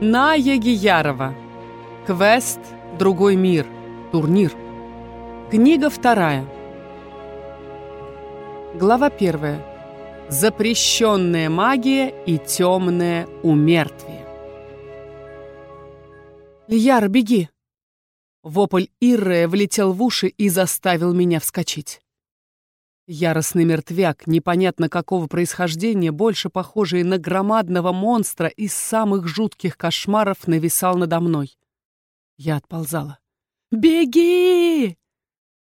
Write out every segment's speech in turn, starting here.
Ная Гиярова. Квест «Другой мир». Турнир. Книга вторая. Глава первая. Запрещенная магия и темное умертвие. «Льяр, беги!» Вопль Иррея влетел в уши и заставил меня вскочить. Яростный мертвяк, непонятно какого происхождения, больше похожий на громадного монстра из самых жутких кошмаров, нависал надо мной. Я отползала. «Беги!»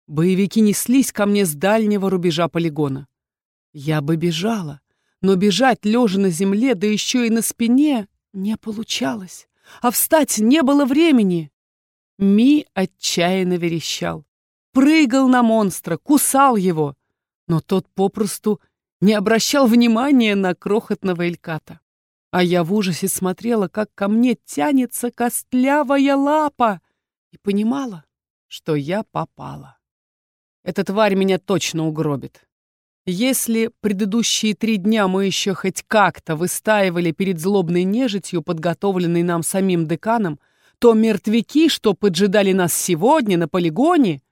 Боевики неслись ко мне с дальнего рубежа полигона. Я бы бежала, но бежать лежа на земле, да еще и на спине, не получалось. А встать не было времени. Ми отчаянно верещал. Прыгал на монстра, кусал его но тот попросту не обращал внимания на крохотного Эльката. А я в ужасе смотрела, как ко мне тянется костлявая лапа, и понимала, что я попала. Эта тварь меня точно угробит. Если предыдущие три дня мы еще хоть как-то выстаивали перед злобной нежитью, подготовленной нам самим деканом, то мертвяки, что поджидали нас сегодня на полигоне,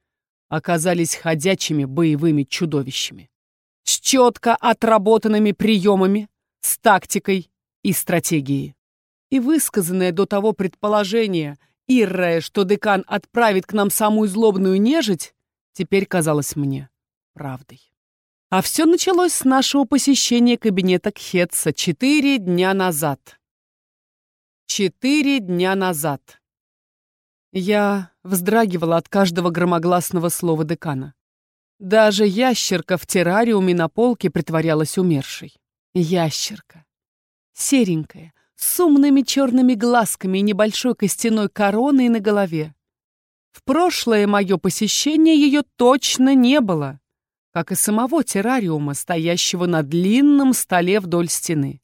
оказались ходячими боевыми чудовищами. С четко отработанными приемами, с тактикой и стратегией. И высказанное до того предположение Иррая, что декан отправит к нам самую злобную нежить, теперь казалось мне правдой. А все началось с нашего посещения кабинета Кхетса четыре дня назад. Четыре дня назад. Я вздрагивала от каждого громогласного слова декана. Даже ящерка в террариуме на полке притворялась умершей. Ящерка. Серенькая, с умными черными глазками и небольшой костяной короной на голове. В прошлое мое посещение ее точно не было, как и самого террариума, стоящего на длинном столе вдоль стены.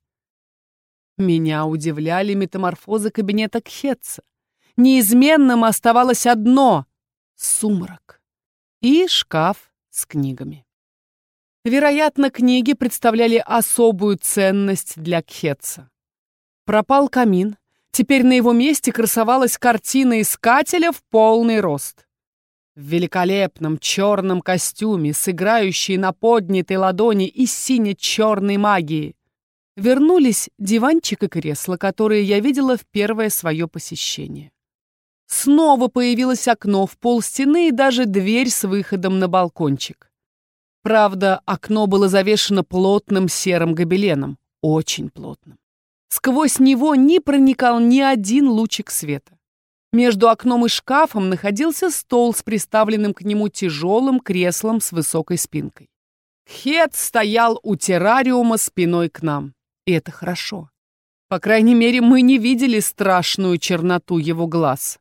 Меня удивляли метаморфозы кабинета Кхетца неизменным оставалось одно — сумрак и шкаф с книгами. Вероятно, книги представляли особую ценность для Кхетца. Пропал камин, теперь на его месте красовалась картина искателя в полный рост. В великолепном черном костюме, с играющей на поднятой ладони и сине-черной магией, вернулись диванчик и кресло, которые я видела в первое свое посещение. Снова появилось окно в пол стены и даже дверь с выходом на балкончик. Правда, окно было завешено плотным серым гобеленом, очень плотным. Сквозь него не проникал ни один лучик света. Между окном и шкафом находился стол с приставленным к нему тяжелым креслом с высокой спинкой. Хет стоял у террариума спиной к нам. И это хорошо. По крайней мере, мы не видели страшную черноту его глаз.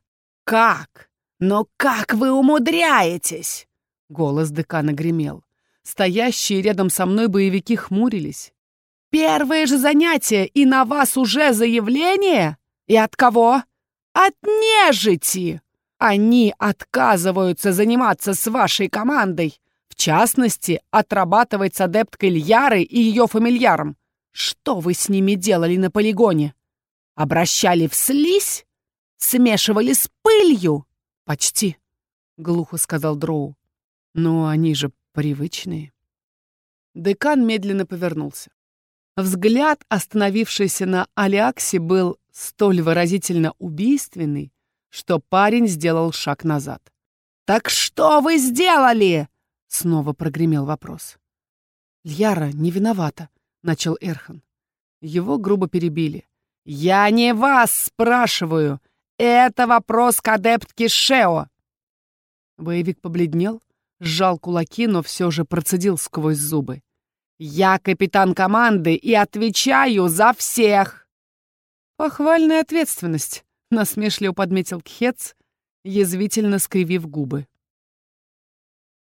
«Как? Но как вы умудряетесь?» Голос декана гремел. Стоящие рядом со мной боевики хмурились. «Первое же занятие, и на вас уже заявление? И от кого? От нежити! Они отказываются заниматься с вашей командой, в частности, отрабатывать с адепткой Льярой и ее фамильяром. Что вы с ними делали на полигоне? Обращали в слизь? Смешивали с пылью. Почти, глухо сказал Дроу. Но они же привычные. Декан медленно повернулся. Взгляд, остановившийся на Алиаксе, был столь выразительно убийственный, что парень сделал шаг назад. «Так что вы сделали?» — снова прогремел вопрос. «Льяра не виновата», — начал Эрхан. Его грубо перебили. «Я не вас спрашиваю. Это вопрос к адептке Шео. Боевик побледнел, сжал кулаки, но все же процедил сквозь зубы. «Я капитан команды и отвечаю за всех!» «Похвальная ответственность», — насмешливо подметил Кхец, язвительно скривив губы.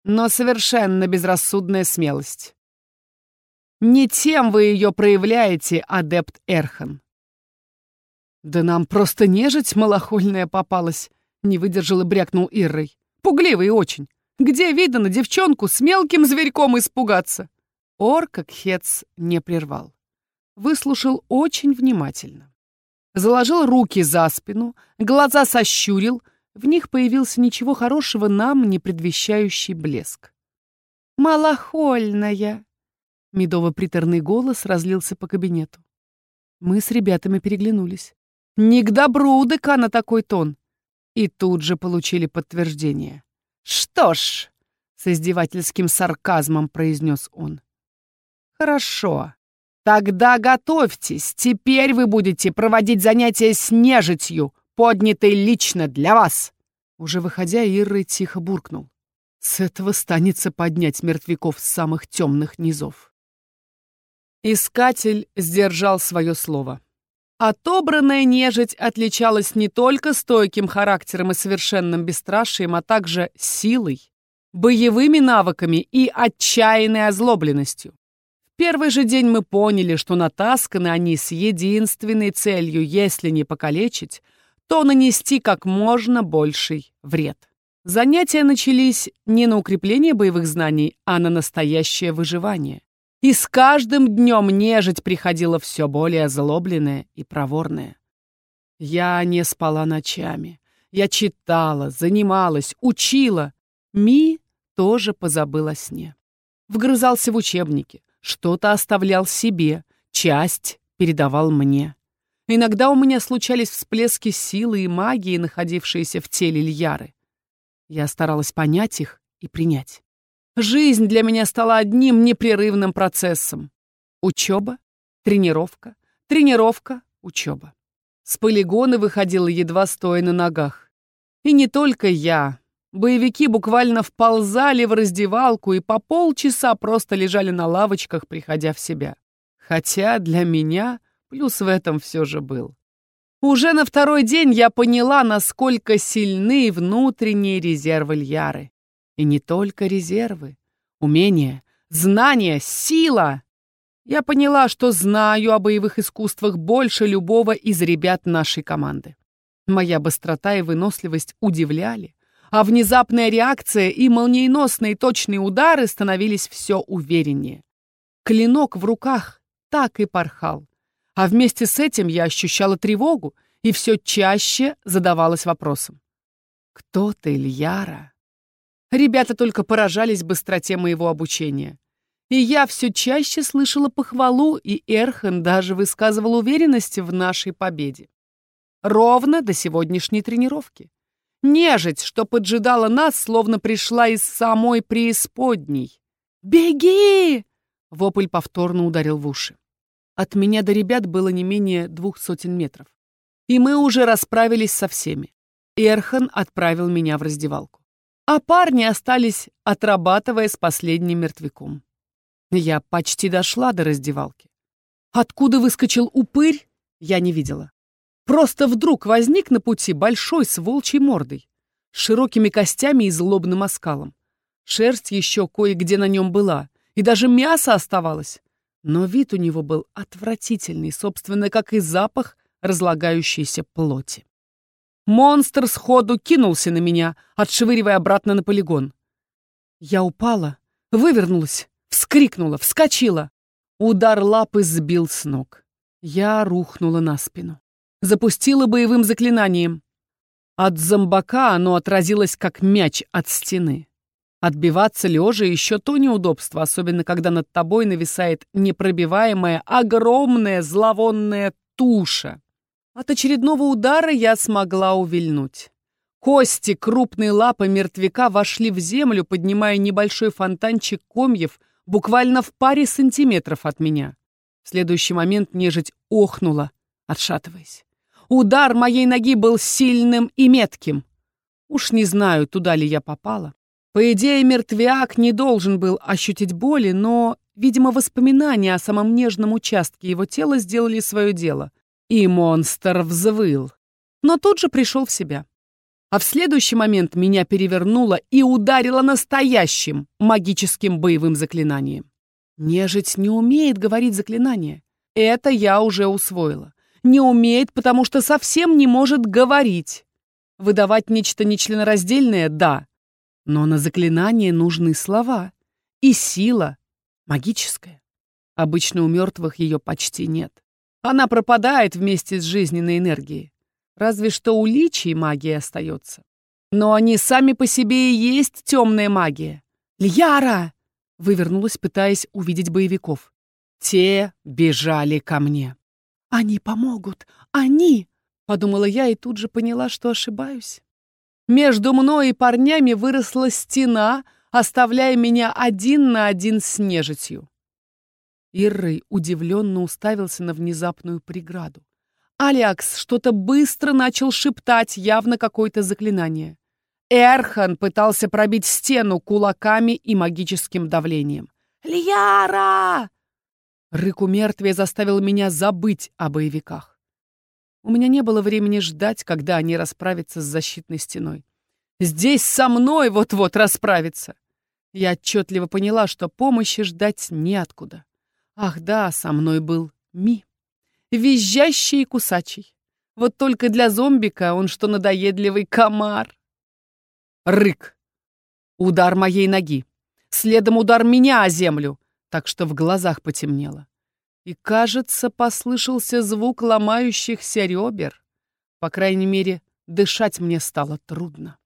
«Но совершенно безрассудная смелость. Не тем вы ее проявляете, адепт Эрхан. «Да нам просто нежить малохольная попалась!» — не выдержал и брякнул Иррой. «Пугливый очень! Где видно девчонку с мелким зверьком испугаться?» Орка Кхец не прервал. Выслушал очень внимательно. заложил руки за спину, глаза сощурил, в них появился ничего хорошего нам не предвещающий блеск. «Малохольная!» Медово-приторный голос разлился по кабинету. Мы с ребятами переглянулись. «Не к добру у декана такой тон!» И тут же получили подтверждение. «Что ж!» — с издевательским сарказмом произнес он. «Хорошо. Тогда готовьтесь. Теперь вы будете проводить занятия с нежитью, поднятой лично для вас!» Уже выходя, Иррой тихо буркнул. «С этого станется поднять мертвяков с самых темных низов». Искатель сдержал свое слово. Отобранная нежить отличалась не только стойким характером и совершенным бесстрашием, а также силой, боевыми навыками и отчаянной озлобленностью. В первый же день мы поняли, что натасканы они с единственной целью, если не покалечить, то нанести как можно больший вред. Занятия начались не на укрепление боевых знаний, а на настоящее выживание. И с каждым днем нежить приходила все более озлобленная и проворная. Я не спала ночами. Я читала, занималась, учила. Ми тоже позабыл о сне. Вгрызался в учебники, что-то оставлял себе, часть передавал мне. Иногда у меня случались всплески силы и магии, находившиеся в теле Льяры. Я старалась понять их и принять. Жизнь для меня стала одним непрерывным процессом. Учеба, тренировка, тренировка, учеба. С полигона выходила едва стоя на ногах. И не только я. Боевики буквально вползали в раздевалку и по полчаса просто лежали на лавочках, приходя в себя. Хотя для меня плюс в этом все же был. Уже на второй день я поняла, насколько сильны внутренние резервы Льяры. И не только резервы. Умения, знания, сила. Я поняла, что знаю о боевых искусствах больше любого из ребят нашей команды. Моя быстрота и выносливость удивляли, а внезапная реакция и молниеносные точные удары становились все увереннее. Клинок в руках так и порхал. А вместе с этим я ощущала тревогу и все чаще задавалась вопросом. «Кто ты, Ильяра?» Ребята только поражались быстроте моего обучения. И я все чаще слышала похвалу, и Эрхен даже высказывал уверенность в нашей победе. Ровно до сегодняшней тренировки. Нежить, что поджидала нас, словно пришла из самой преисподней. «Беги!» — вопль повторно ударил в уши. От меня до ребят было не менее двух сотен метров. И мы уже расправились со всеми. Эрхан отправил меня в раздевалку а парни остались, отрабатывая с последним мертвяком. Я почти дошла до раздевалки. Откуда выскочил упырь, я не видела. Просто вдруг возник на пути большой с волчьей мордой, с широкими костями и злобным оскалом. Шерсть еще кое-где на нем была, и даже мясо оставалось. Но вид у него был отвратительный, собственно, как и запах разлагающейся плоти. Монстр сходу кинулся на меня, отшвыривая обратно на полигон. Я упала, вывернулась, вскрикнула, вскочила. Удар лапы сбил с ног. Я рухнула на спину. Запустила боевым заклинанием. От зомбака оно отразилось, как мяч от стены. Отбиваться лежа еще то неудобство, особенно когда над тобой нависает непробиваемая, огромная зловонная туша. От очередного удара я смогла увильнуть. Кости крупной лапы мертвяка вошли в землю, поднимая небольшой фонтанчик комьев буквально в паре сантиметров от меня. В следующий момент нежить охнула, отшатываясь. Удар моей ноги был сильным и метким. Уж не знаю, туда ли я попала. По идее, мертвяк не должен был ощутить боли, но, видимо, воспоминания о самом нежном участке его тела сделали свое дело — и монстр взвыл. Но тут же пришел в себя. А в следующий момент меня перевернуло и ударило настоящим магическим боевым заклинанием. Нежить не умеет говорить заклинания. Это я уже усвоила. Не умеет, потому что совсем не может говорить. Выдавать нечто нечленораздельное — да. Но на заклинание нужны слова. И сила магическая. Обычно у мертвых ее почти нет. Она пропадает вместе с жизненной энергией. Разве что у личий магия остается. Но они сами по себе и есть темная магия. «Льяра!» — вывернулась, пытаясь увидеть боевиков. Те бежали ко мне. «Они помогут! Они!» — подумала я и тут же поняла, что ошибаюсь. Между мной и парнями выросла стена, оставляя меня один на один с нежитью. Иррой удивленно уставился на внезапную преграду. Алиакс что-то быстро начал шептать, явно какое-то заклинание. Эрхан пытался пробить стену кулаками и магическим давлением. «Льяра!» Рык у мертвия заставил меня забыть о боевиках. У меня не было времени ждать, когда они расправятся с защитной стеной. Здесь со мной вот-вот расправиться. Я отчетливо поняла, что помощи ждать неоткуда. Ах да, со мной был Ми. Визжащий и кусачий. Вот только для зомбика он что надоедливый комар. Рык. Удар моей ноги. Следом удар меня о землю так что в глазах потемнело. И, кажется, послышался звук ломающихся ребер. По крайней мере, дышать мне стало трудно.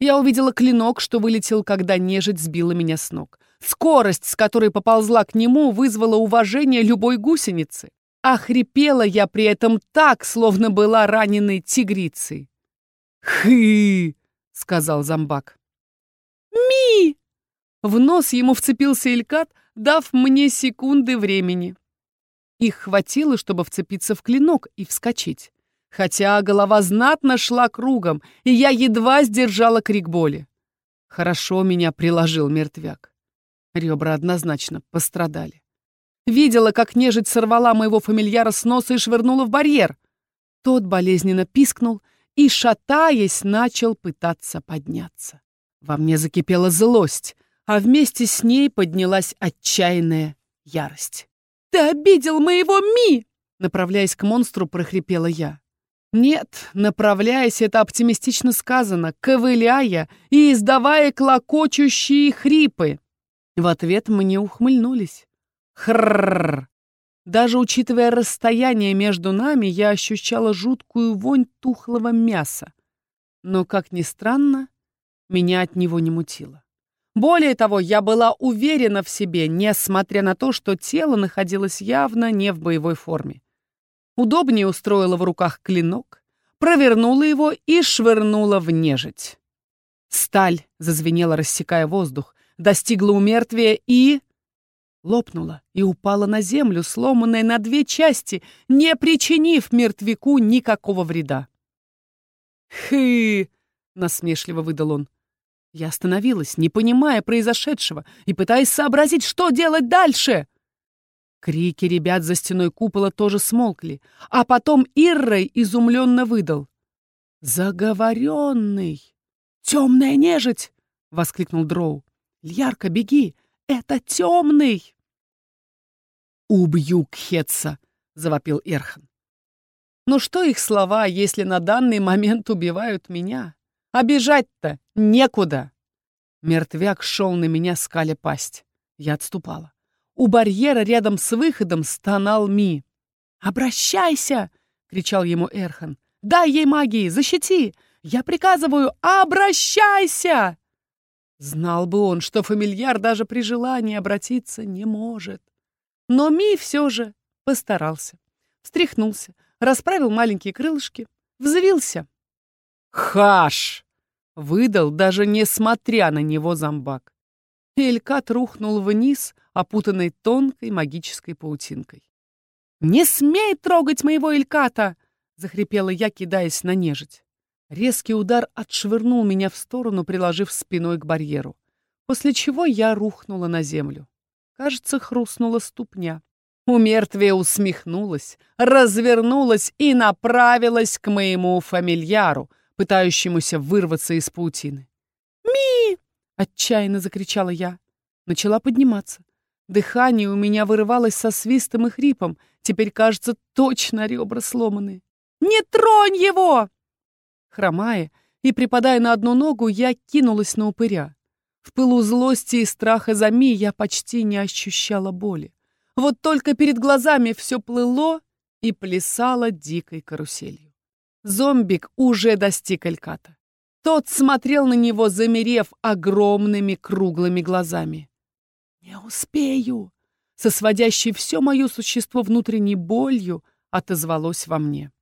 Я увидела клинок, что вылетел, когда нежить сбила меня с ног. Скорость, с которой поползла к нему, вызвала уважение любой гусеницы. А хрипела я при этом так, словно была раненой тигрицей. «Хы!» — сказал зомбак. «Ми!» В нос ему вцепился Илькат, дав мне секунды времени. Их хватило, чтобы вцепиться в клинок и вскочить. Хотя голова знатно шла кругом, и я едва сдержала крик боли. Хорошо меня приложил мертвяк. Ребра однозначно пострадали. Видела, как нежить сорвала моего фамильяра с носа и швырнула в барьер. Тот болезненно пискнул и, шатаясь, начал пытаться подняться. Во мне закипела злость — а вместе с ней поднялась отчаянная ярость. «Ты обидел моего Ми!» Направляясь к монстру, прохрипела я. Нет, направляясь, это оптимистично сказано, ковыляя и издавая клокочущие хрипы. В ответ мне ухмыльнулись. Хрррр. Даже учитывая расстояние между нами, я ощущала жуткую вонь тухлого мяса. Но, как ни странно, меня от него не мутило. Более того, я была уверена в себе, несмотря на то, что тело находилось явно не в боевой форме. Удобнее устроила в руках клинок, провернула его и швырнула в нежить. Сталь зазвенела, рассекая воздух, достигла умертвия и... лопнула и упала на землю, сломанная на две части, не причинив мертвяку никакого вреда. «Хы!» — насмешливо выдал он. Я остановилась, не понимая произошедшего и пытаясь сообразить, что делать дальше. Крики ребят за стеной купола тоже смолкли, а потом Иррой изумленно выдал. «Заговоренный! Темная нежить!» — воскликнул Дроу. «Льярка, беги! Это темный!» «Убью Кхетса!» — завопил Эрхан. «Ну что их слова, если на данный момент убивают меня?» А бежать-то некуда. Мертвяк шел на меня, скаля пасть. Я отступала. У барьера рядом с выходом стонал Ми. «Обращайся!» — кричал ему Эрхан. «Дай ей магии! Защити! Я приказываю, обращайся!» Знал бы он, что фамильяр даже при желании обратиться не может. Но Ми все же постарался. Встряхнулся, расправил маленькие крылышки, взвился. «Хаш!» — выдал, даже несмотря на него зомбак. Элькат рухнул вниз, опутанный тонкой магической паутинкой. «Не смей трогать моего Эльката!» — захрипела я, кидаясь на нежить. Резкий удар отшвырнул меня в сторону, приложив спиной к барьеру, после чего я рухнула на землю. Кажется, хрустнула ступня. У мертвия усмехнулась, развернулась и направилась к моему фамильяру, пытающемуся вырваться из паутины. «Ми!» — отчаянно закричала я. Начала подниматься. Дыхание у меня вырывалось со свистом и хрипом. Теперь, кажется, точно ребра сломаны. «Не тронь его!» Хромая и припадая на одну ногу, я кинулась на упыря. В пылу злости и страха за Ми я почти не ощущала боли. Вот только перед глазами все плыло и плясала дикой каруселью. Зомбик уже достиг Эльката. Тот смотрел на него, замерев огромными круглыми глазами. «Не успею!» Со сводящей все мое существо внутренней болью отозвалось во мне.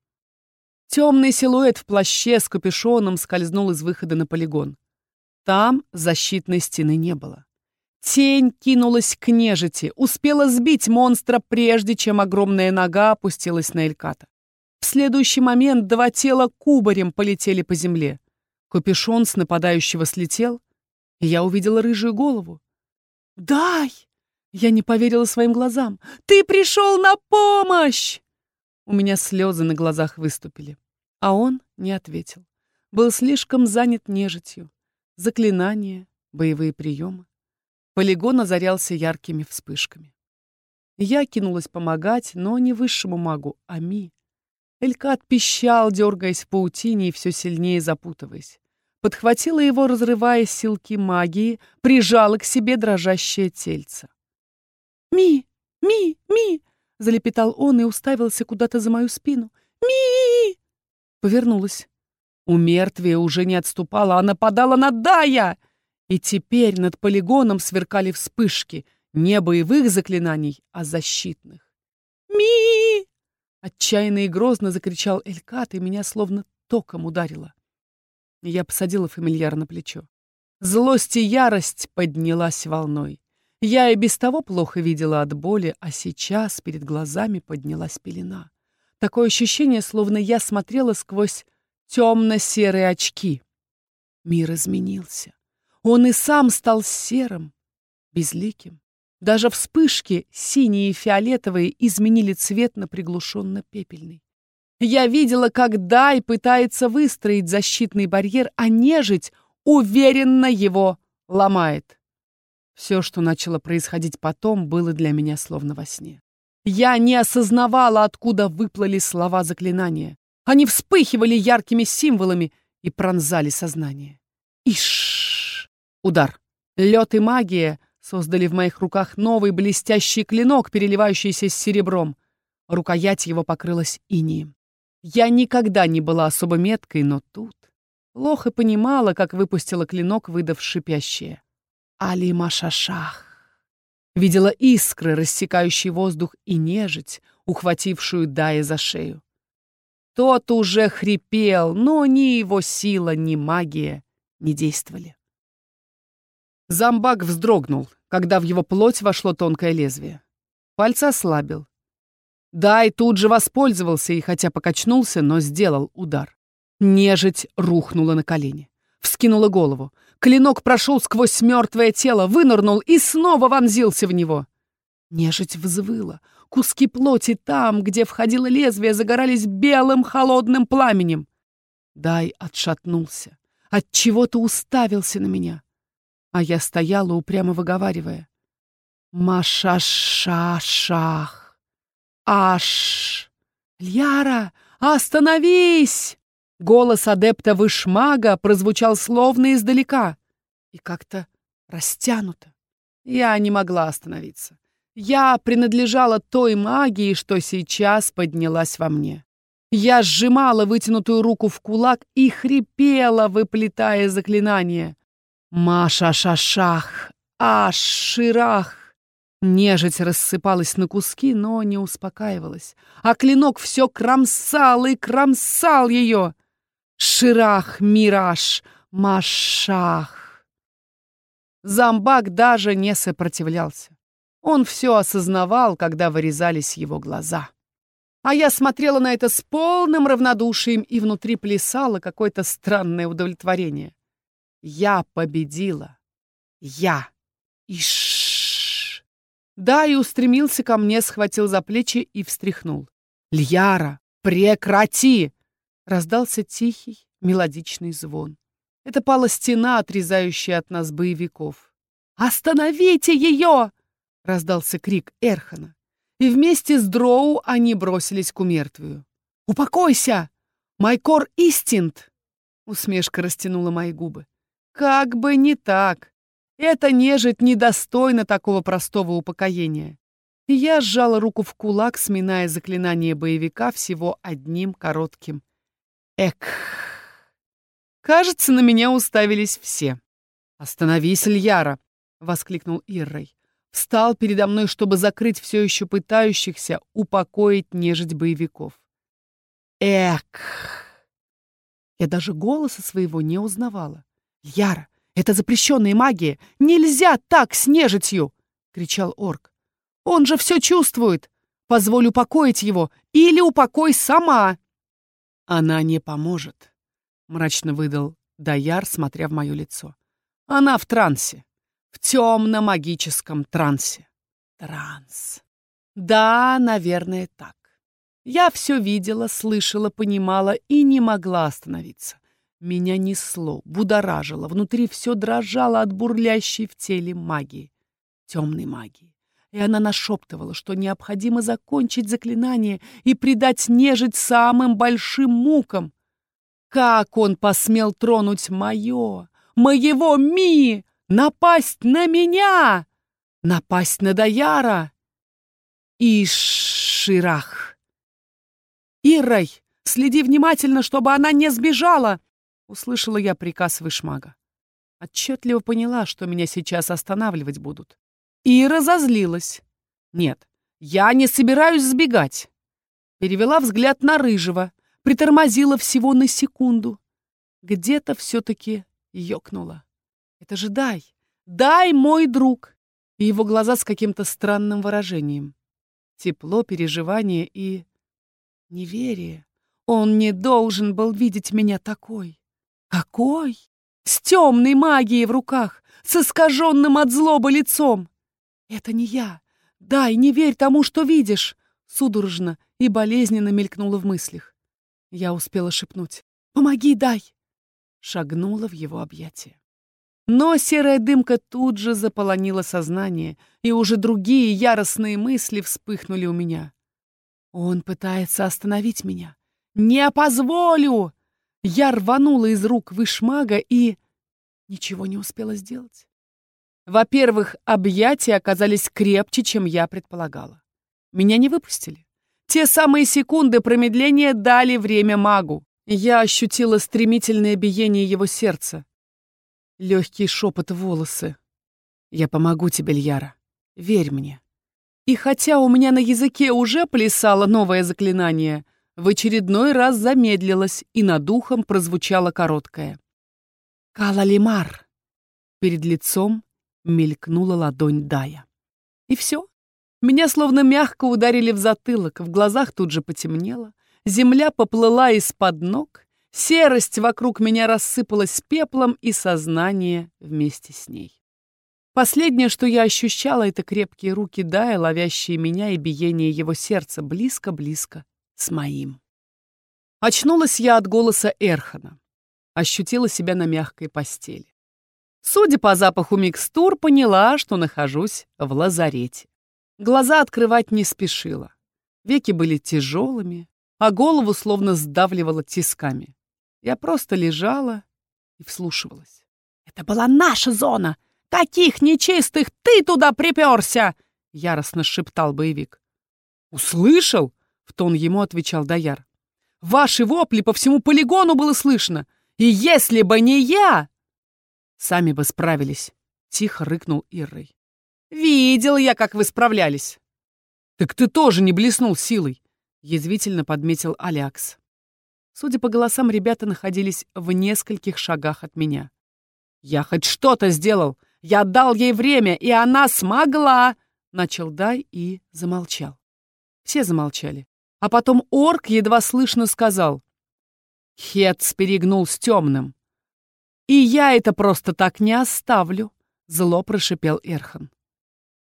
Темный силуэт в плаще с капюшоном скользнул из выхода на полигон. Там защитной стены не было. Тень кинулась к нежити, успела сбить монстра, прежде чем огромная нога опустилась на Эльката. В следующий момент два тела кубарем полетели по земле. Капюшон с нападающего слетел, и я увидела рыжую голову. «Дай!» Я не поверила своим глазам. «Ты пришел на помощь!» У меня слезы на глазах выступили. А он не ответил. Был слишком занят нежитью. Заклинания, боевые приемы. Полигон озарялся яркими вспышками. Я кинулась помогать, но не высшему магу, а Ми. Элькат пищал, дергаясь в паутине и все сильнее запутываясь. Подхватила его, разрывая силки магии, прижала к себе дрожащее тельце. «Ми! Ми! Ми!» — залепетал он и уставился куда-то за мою спину. «Ми!» Повернулась. У мертвия уже не отступала, а нападала на Дая! И теперь над полигоном сверкали вспышки не боевых заклинаний, а защитных. «Ми!» Отчаянно и грозно закричал Элькат, и меня словно током ударило. Я посадила фамильяр на плечо. Злость и ярость поднялась волной. Я и без того плохо видела от боли, а сейчас перед глазами поднялась пелена. Такое ощущение, словно я смотрела сквозь темно-серые очки. Мир изменился. Он и сам стал серым, безликим. Даже вспышки, синие и фиолетовые, изменили цвет на приглушенно-пепельный. Я видела, как Дай пытается выстроить защитный барьер, а нежить уверенно его ломает. Все, что начало происходить потом, было для меня словно во сне. Я не осознавала, откуда выплыли слова заклинания. Они вспыхивали яркими символами и пронзали сознание. Иш! Удар. Лед и магия создали в моих руках новый блестящий клинок, переливающийся с серебром. Рукоять его покрылась инием. Я никогда не была особо меткой, но тут... Плохо понимала, как выпустила клинок, выдав шипящее. Алима Шашах. Видела искры, рассекающие воздух, и нежить, ухватившую Дая за шею. Тот уже хрипел, но ни его сила, ни магия не действовали. Замбак вздрогнул, когда в его плоть вошло тонкое лезвие. Пальцы ослабил. Дай тут же воспользовался и, хотя покачнулся, но сделал удар. Нежить рухнула на колени. Вскинула голову. Клинок прошел сквозь мертвое тело, вынырнул и снова вонзился в него. Нежить взвыла. Куски плоти там, где входило лезвие, загорались белым холодным пламенем. Дай отшатнулся. От чего-то уставился на меня а я стояла, упрямо выговаривая. Машашашах. Аш. Льяра, остановись! Голос адепта Вышмага прозвучал словно издалека и как-то растянуто. Я не могла остановиться. Я принадлежала той магии, что сейчас поднялась во мне. Я сжимала вытянутую руку в кулак и хрипела, выплетая заклинание. Маша-шашах, аш-ширах. Нежить рассыпалась на куски, но не успокаивалась. А клинок все кромсал и кромсал ее. Ширах, мираж, машах. Замбак даже не сопротивлялся. Он все осознавал, когда вырезались его глаза. А я смотрела на это с полным равнодушием, и внутри плясало какое-то странное удовлетворение. Я победила. Я. Иш. Да, и устремился ко мне, схватил за плечи и встряхнул. «Льяра, прекрати!» Раздался тихий, мелодичный звон. Это пала стена, отрезающая от нас боевиков. «Остановите ее!» — раздался крик Эрхана. И вместе с Дроу они бросились к умертвию. «Упокойся! Майкор Истинт!» Усмешка растянула мои губы. Как бы не так. Эта нежить недостойна такого простого упокоения. и я сжала руку в кулак, сминая заклинание боевика всего одним коротким «эк». Кажется, на меня уставились все. «Остановись, Льяра!» — воскликнул Иррой. Встал передо мной, чтобы закрыть все еще пытающихся упокоить нежить боевиков. «Эк!» Я даже голоса своего не узнавала. «Яра, это запрещенная магия! Нельзя так с нежитью!» — кричал орк. «Он же все чувствует! Позволь упокоить его, или упокой сама!» «Она не поможет», — мрачно выдал Даяр, смотря в мое лицо. «Она в трансе, в темно-магическом трансе». Транс. Да, наверное, так. Я все видела, слышала, понимала и не могла остановиться. Меня несло, будоражило, внутри все дрожало от бурлящей в теле магии, темной магии. И она нашептывала, что необходимо закончить заклинание и предать нежить самым большим мукам. Как он посмел тронуть мое, моего Ми, напасть на меня, напасть на Даяра и Ширах? «Иррой, следи внимательно, чтобы она не сбежала!» Услышала я приказ вышмага. Отчетливо поняла, что меня сейчас останавливать будут. И разозлилась. «Нет, я не собираюсь сбегать!» Перевела взгляд на Рыжего, притормозила всего на секунду. Где-то все-таки ёкнула. «Это же дай! Дай, мой друг!» И его глаза с каким-то странным выражением. Тепло, переживание и Неверие. Он не должен был видеть меня такой. Какой? С темной магией в руках, с искаженным от злобы лицом. Это не я. Дай, не верь тому, что видишь. Судорожно и болезненно мелькнула в мыслях. Я успела шепнуть. «Помоги, дай!» Шагнула в его объятия. Но серая дымка тут же заполонила сознание, и уже другие яростные мысли вспыхнули у меня. Он пытается остановить меня. Не позволю! Я рванула из рук вышмага и... Ничего не успела сделать. Во-первых, объятия оказались крепче, чем я предполагала. Меня не выпустили. Те самые секунды промедления дали время магу. Я ощутила стремительное биение его сердца. Легкий шепот волосы. «Я помогу тебе, Льяра. Верь мне». И хотя у меня на языке уже плясало новое заклинание, в очередной раз замедлилось, и над ухом прозвучало короткое. «Калалимар!» Перед лицом мелькнула ладонь Дая. И все. Меня словно мягко ударили в затылок, в глазах тут же потемнело, земля поплыла из-под ног, серость вокруг меня рассыпалась пеплом и сознание вместе с ней. Последнее, что я ощущала, это крепкие руки Дая, ловящие меня и биение его сердца близко-близко с моим. Очнулась я от голоса Эрхана. Ощутила себя на мягкой постели. Судя по запаху микстур, поняла, что нахожусь в лазарете. Глаза открывать не спешила. Веки были тяжелыми, а голову словно сдавливала тисками. Я просто лежала и вслушивалась. «Это была наша зона!» Каких нечистых ты туда приперся?» — яростно шептал боевик. «Услышал?» — в тон ему отвечал Даяр. «Ваши вопли по всему полигону было слышно. И если бы не я...» «Сами бы справились», — тихо рыкнул Иррой. «Видел я, как вы справлялись». «Так ты тоже не блеснул силой», — язвительно подметил Алякс. Судя по голосам, ребята находились в нескольких шагах от меня. «Я хоть что-то сделал, я дал ей время, и она смогла!» Начал Дай и замолчал. Все замолчали. А потом орк едва слышно сказал. Хетс перегнул с темным. «И я это просто так не оставлю», — зло прошипел Эрхан.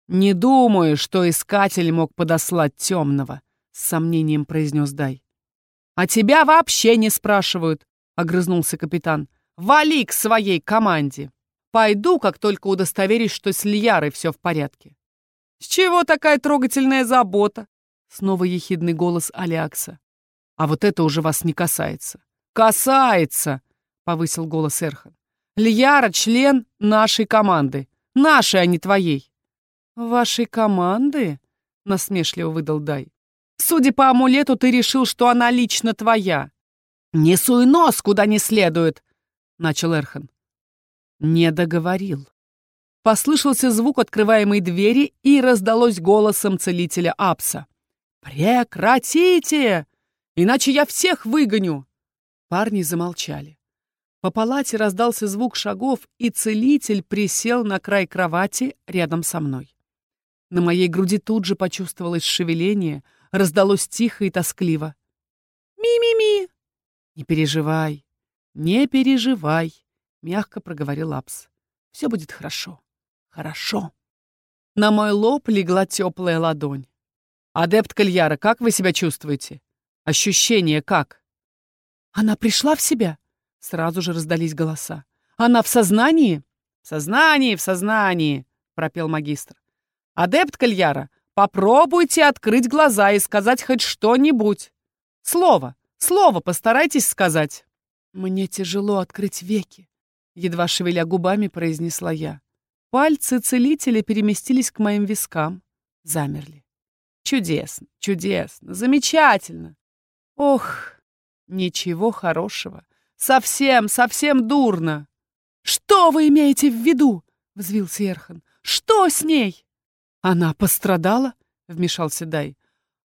«Не думаю, что искатель мог подослать темного», — с сомнением произнес Дай. «А тебя вообще не спрашивают», — огрызнулся капитан. «Вали к своей команде». Пойду, как только удостоверюсь, что с Льярой все в порядке. С чего такая трогательная забота? Снова ехидный голос Алиакса. А вот это уже вас не касается. Касается, повысил голос Эрхан. Льяра — член нашей команды. Нашей, а не твоей. Вашей команды? насмешливо выдал Дай. «Судя по амулету, ты решил, что она лично твоя». «Не суй нос, куда не следует!» — начал Эрхан. Не договорил. Послышался звук открываемой двери и раздалось голосом целителя Апса. «Прекратите! Иначе я всех выгоню!» Парни замолчали. По палате раздался звук шагов, и целитель присел на край кровати рядом со мной. На моей груди тут же почувствовалось шевеление, раздалось тихо и тоскливо. «Ми-ми-ми!» «Не переживай, не переживай!» — мягко проговорил Апс. «Все будет хорошо, хорошо!» На мой лоб легла теплая ладонь. «Адепт Кальяра, как вы себя чувствуете? Ощущение как?» «Она пришла в себя?» Сразу же раздались голоса. «Она в сознании?» «В сознании, в сознании!» — пропел магистр. «Адепт Кальяра, попробуйте открыть глаза и сказать хоть что-нибудь. Слово, слово постарайтесь сказать». «Мне тяжело открыть веки», — едва шевеля губами произнесла я. Пальцы целителя переместились к моим вискам, замерли. Чудесно, чудесно, замечательно. Ох, ничего хорошего. Совсем, совсем дурно. Что вы имеете в виду? взвился Эрхан. Что с ней? Она пострадала? вмешался Дай.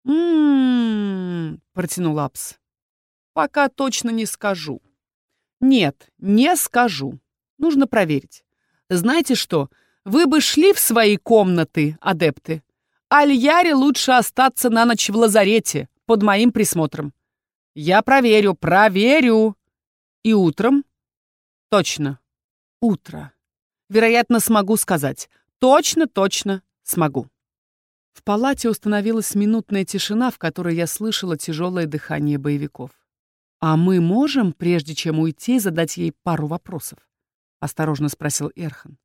М-м, протянул Апс. Пока точно не скажу. Нет, не скажу. Нужно проверить. Знаете что? Вы бы шли в свои комнаты, адепты. Альяре лучше остаться на ночь в лазарете под моим присмотром. Я проверю, проверю. И утром? Точно. Утро. Вероятно, смогу сказать. Точно, точно смогу. В палате установилась минутная тишина, в которой я слышала тяжелое дыхание боевиков. «А мы можем, прежде чем уйти, задать ей пару вопросов?» — осторожно спросил Эрхан.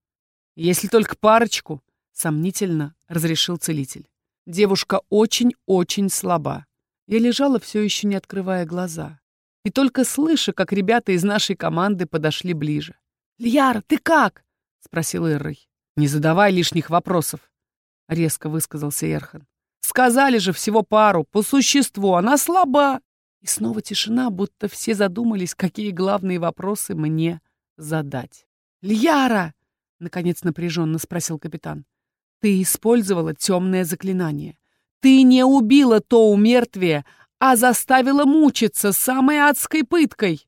«Если только парочку», — сомнительно разрешил целитель. «Девушка очень-очень слаба. Я лежала, все еще не открывая глаза и только слыша, как ребята из нашей команды подошли ближе. «Льяра, ты как?» — спросил Эррой. «Не задавай лишних вопросов», — резко высказался Эрхан. «Сказали же всего пару, по существу, она слаба». И снова тишина, будто все задумались, какие главные вопросы мне задать. «Льяра!» — наконец напряженно спросил капитан. «Ты использовала темное заклинание. Ты не убила то умертвие, а заставила мучиться самой адской пыткой.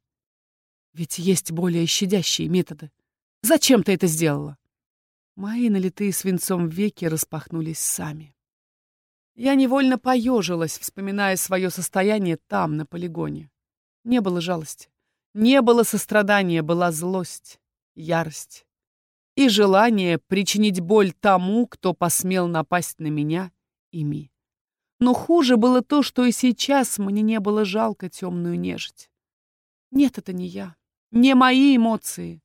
Ведь есть более щадящие методы. Зачем ты это сделала? Мои налитые свинцом веки распахнулись сами. Я невольно поежилась, вспоминая свое состояние там, на полигоне. Не было жалости, не было сострадания, была злость, ярость и желание причинить боль тому, кто посмел напасть на меня и Ми. Но хуже было то, что и сейчас мне не было жалко темную нежить. Нет, это не я. Не мои эмоции.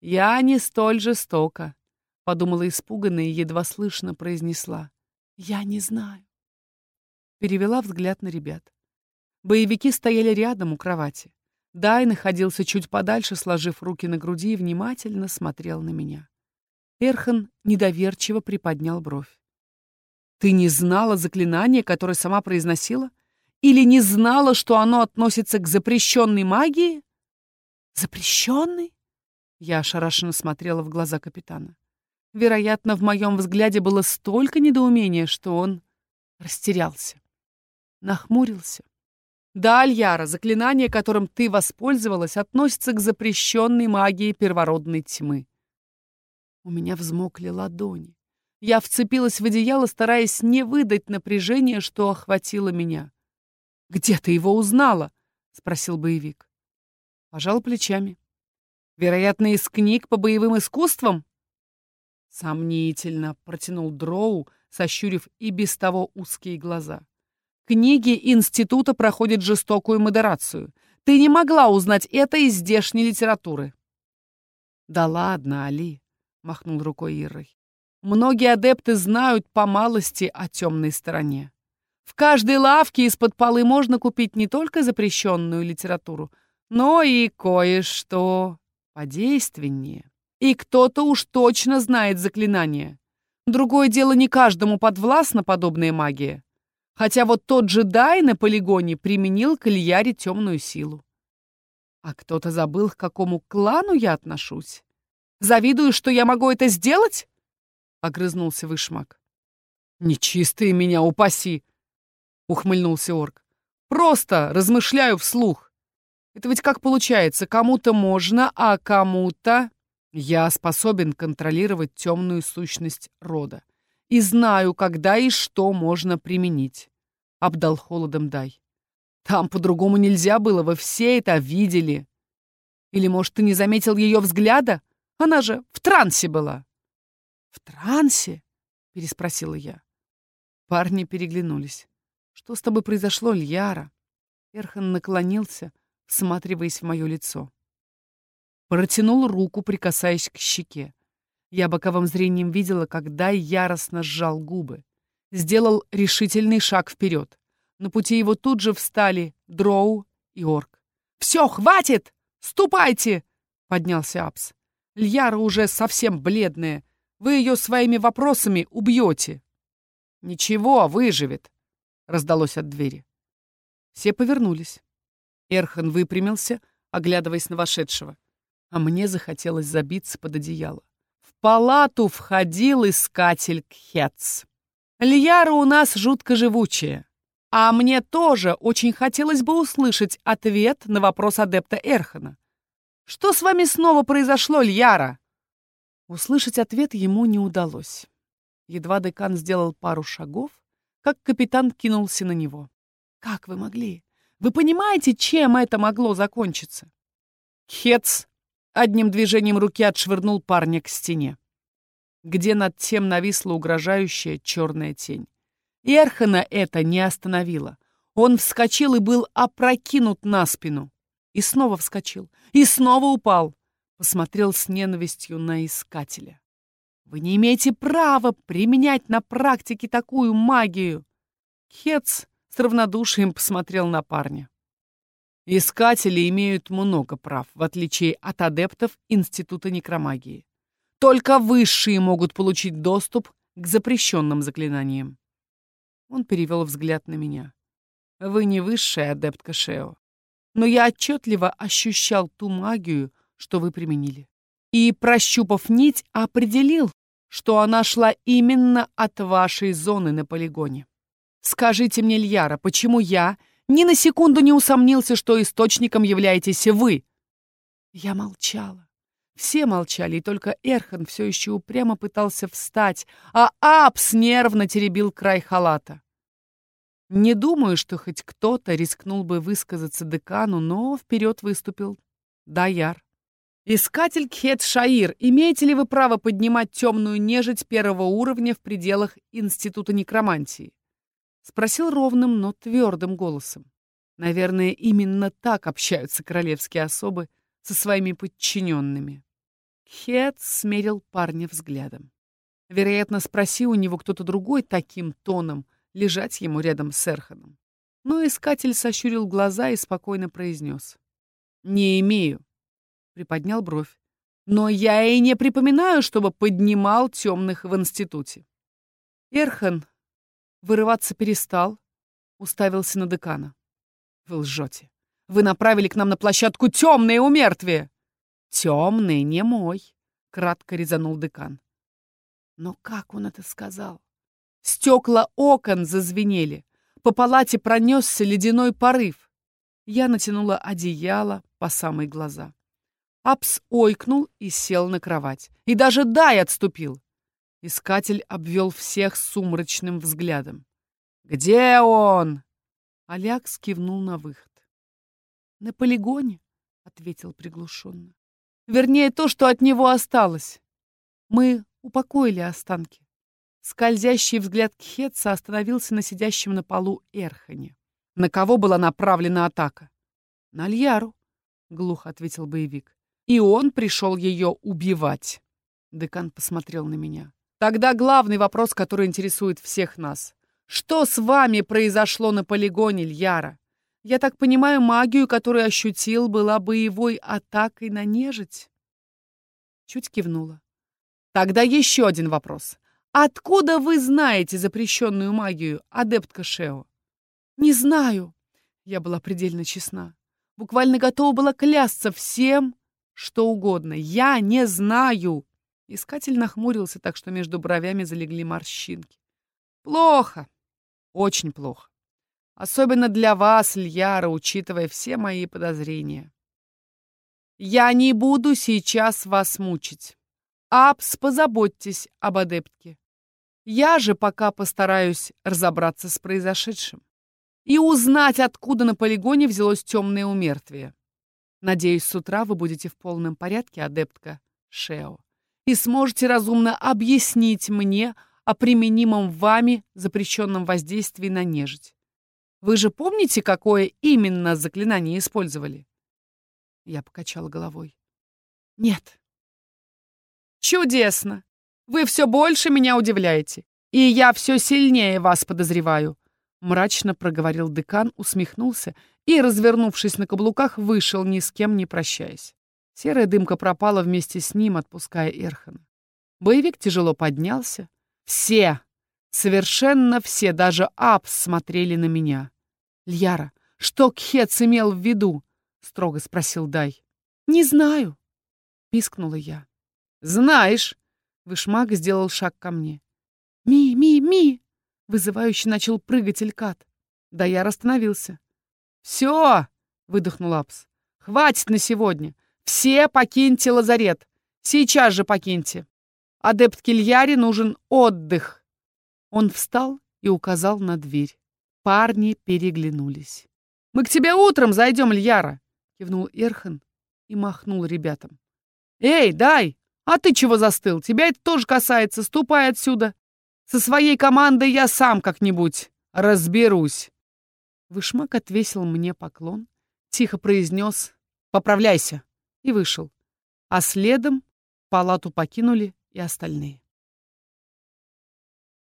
Я не столь жестока, подумала испуганно и едва слышно произнесла. Я не знаю. Перевела взгляд на ребят. Боевики стояли рядом у кровати. Дай находился чуть подальше, сложив руки на груди и внимательно смотрел на меня. Эрхан недоверчиво приподнял бровь. Ты не знала заклинание, которое сама произносила? Или не знала, что оно относится к запрещенной магии? Запрещенной? Я ошарашенно смотрела в глаза капитана. Вероятно, в моем взгляде было столько недоумения, что он растерялся. Нахмурился. Да, Альяра, заклинание, которым ты воспользовалась, относится к запрещенной магии первородной тьмы. У меня взмокли ладони. Я вцепилась в одеяло, стараясь не выдать напряжение, что охватило меня. «Где ты его узнала?» — спросил боевик. Пожал плечами. «Вероятно, из книг по боевым искусствам?» «Сомнительно», — протянул Дроу, сощурив и без того узкие глаза. «Книги института проходят жестокую модерацию. Ты не могла узнать это из здешней литературы». «Да ладно, Али», — махнул рукой Ирой. Многие адепты знают по малости о темной стороне. В каждой лавке из-под полы можно купить не только запрещенную литературу, но и кое-что подейственнее. И кто-то уж точно знает заклинание. Другое дело, не каждому подвластна подобная магия. Хотя вот тот же Дай на полигоне применил к Ильяре темную силу. А кто-то забыл, к какому клану я отношусь. Завидую, что я могу это сделать? Огрызнулся Вышмак. Нечистые меня упаси! Ухмыльнулся орк. Просто размышляю вслух. Это ведь как получается, кому-то можно, а кому-то... Я способен контролировать темную сущность рода. И знаю, когда и что можно применить. Обдал холодом Дай. Там по-другому нельзя было, вы все это видели. Или, может, ты не заметил ее взгляда? Она же в трансе была. В трансе? Переспросила я. Парни переглянулись. Что с тобой произошло, Льяра? Эрхан наклонился, всматриваясь в мое лицо. Протянул руку, прикасаясь к щеке. Я боковым зрением видела, когда яростно сжал губы. Сделал решительный шаг вперед. На пути его тут же встали Дроу и Орк. «Все, хватит! Ступайте!» — поднялся Апс. «Льяра уже совсем бледная. Вы ее своими вопросами убьете». «Ничего, выживет», — раздалось от двери. Все повернулись. Эрхан выпрямился, оглядываясь на вошедшего. А мне захотелось забиться под одеяло. В палату входил искатель Кхец. Льяра у нас жутко живучая. А мне тоже очень хотелось бы услышать ответ на вопрос адепта Эрхана. «Что с вами снова произошло, Льяра?» Услышать ответ ему не удалось. Едва декан сделал пару шагов, как капитан кинулся на него. «Как вы могли? Вы понимаете, чем это могло закончиться?» Хец одним движением руки отшвырнул парня к стене, где над тем нависла угрожающая черная тень. Эрхана это не остановило. Он вскочил и был опрокинут на спину. И снова вскочил. И снова упал. Посмотрел с ненавистью на искателя. Вы не имеете права применять на практике такую магию. Хец с равнодушием посмотрел на парня. Искатели имеют много прав, в отличие от адептов Института некромагии. Только высшие могут получить доступ к запрещенным заклинаниям. Он перевел взгляд на меня. «Вы не высшая адептка Шео, но я отчетливо ощущал ту магию, что вы применили. И, прощупав нить, определил, что она шла именно от вашей зоны на полигоне. Скажите мне, Льяра, почему я ни на секунду не усомнился, что источником являетесь вы?» Я молчала. Все молчали, и только Эрхан все еще упрямо пытался встать, а Апс нервно теребил край халата. Не думаю, что хоть кто-то рискнул бы высказаться декану, но вперед выступил Даяр. «Искатель Кхет Шаир, имеете ли вы право поднимать темную нежить первого уровня в пределах Института некромантии?» Спросил ровным, но твердым голосом. Наверное, именно так общаются королевские особы со своими подчиненными. Хет смерил парня взглядом. Вероятно, спроси у него кто-то другой таким тоном, лежать ему рядом с Эрханом. Но искатель сощурил глаза и спокойно произнес. «Не имею», — приподнял бровь. «Но я и не припоминаю, чтобы поднимал темных в институте». Эрхан вырываться перестал, уставился на декана. «Вы лжете. Вы направили к нам на площадку темные умертвие!» «Темный не мой», — кратко резанул декан. Но как он это сказал? Стекла окон зазвенели. По палате пронесся ледяной порыв. Я натянула одеяло по самые глаза. Апс ойкнул и сел на кровать. И даже Дай отступил. Искатель обвел всех сумрачным взглядом. «Где он?» Алякс кивнул на выход. «На полигоне», — ответил приглушенно. Вернее, то, что от него осталось. Мы упокоили останки. Скользящий взгляд Кхетса остановился на сидящем на полу Эрхане. На кого была направлена атака? На Льяру, — глухо ответил боевик. И он пришел ее убивать. Декан посмотрел на меня. Тогда главный вопрос, который интересует всех нас. Что с вами произошло на полигоне, Льяра? Я так понимаю, магию, которую ощутил, была боевой атакой на нежить?» Чуть кивнула. «Тогда еще один вопрос. Откуда вы знаете запрещенную магию, адептка Шео? Не знаю. Я была предельно честна. Буквально готова была клясться всем, что угодно. Я не знаю. Искатель нахмурился так, что между бровями залегли морщинки. Плохо. Очень плохо. Особенно для вас, Льяра, учитывая все мои подозрения. Я не буду сейчас вас мучить. Апс, позаботьтесь об адептке. Я же пока постараюсь разобраться с произошедшим и узнать, откуда на полигоне взялось темное умертвие. Надеюсь, с утра вы будете в полном порядке, адептка Шео, и сможете разумно объяснить мне о применимом вами запрещенном воздействии на нежить. Вы же помните, какое именно заклинание использовали? Я покачала головой. Нет. Чудесно. Вы все больше меня удивляете. И я все сильнее вас подозреваю. Мрачно проговорил декан, усмехнулся и, развернувшись на каблуках, вышел, ни с кем не прощаясь. Серая дымка пропала вместе с ним, отпуская Эрхана. Боевик тяжело поднялся. Все, совершенно все, даже Апс смотрели на меня. «Льяра, что Кхец имел в виду?» — строго спросил Дай. «Не знаю», — пискнула я. «Знаешь!» — Вышмак сделал шаг ко мне. «Ми, ми, ми!» — вызывающе начал прыгать Элькат. Даяр остановился. «Все!» — выдохнул Апс. «Хватит на сегодня! Все покиньте лазарет! Сейчас же покиньте! Адепт Кильяри нужен отдых!» Он встал и указал на дверь. Парни переглянулись. «Мы к тебе утром зайдем, Льяра!» — кивнул Эрхан и махнул ребятам. «Эй, дай! А ты чего застыл? Тебя это тоже касается. Ступай отсюда. Со своей командой я сам как-нибудь разберусь!» Вышмак отвесил мне поклон, тихо произнес «Поправляйся!» и вышел. А следом палату покинули и остальные.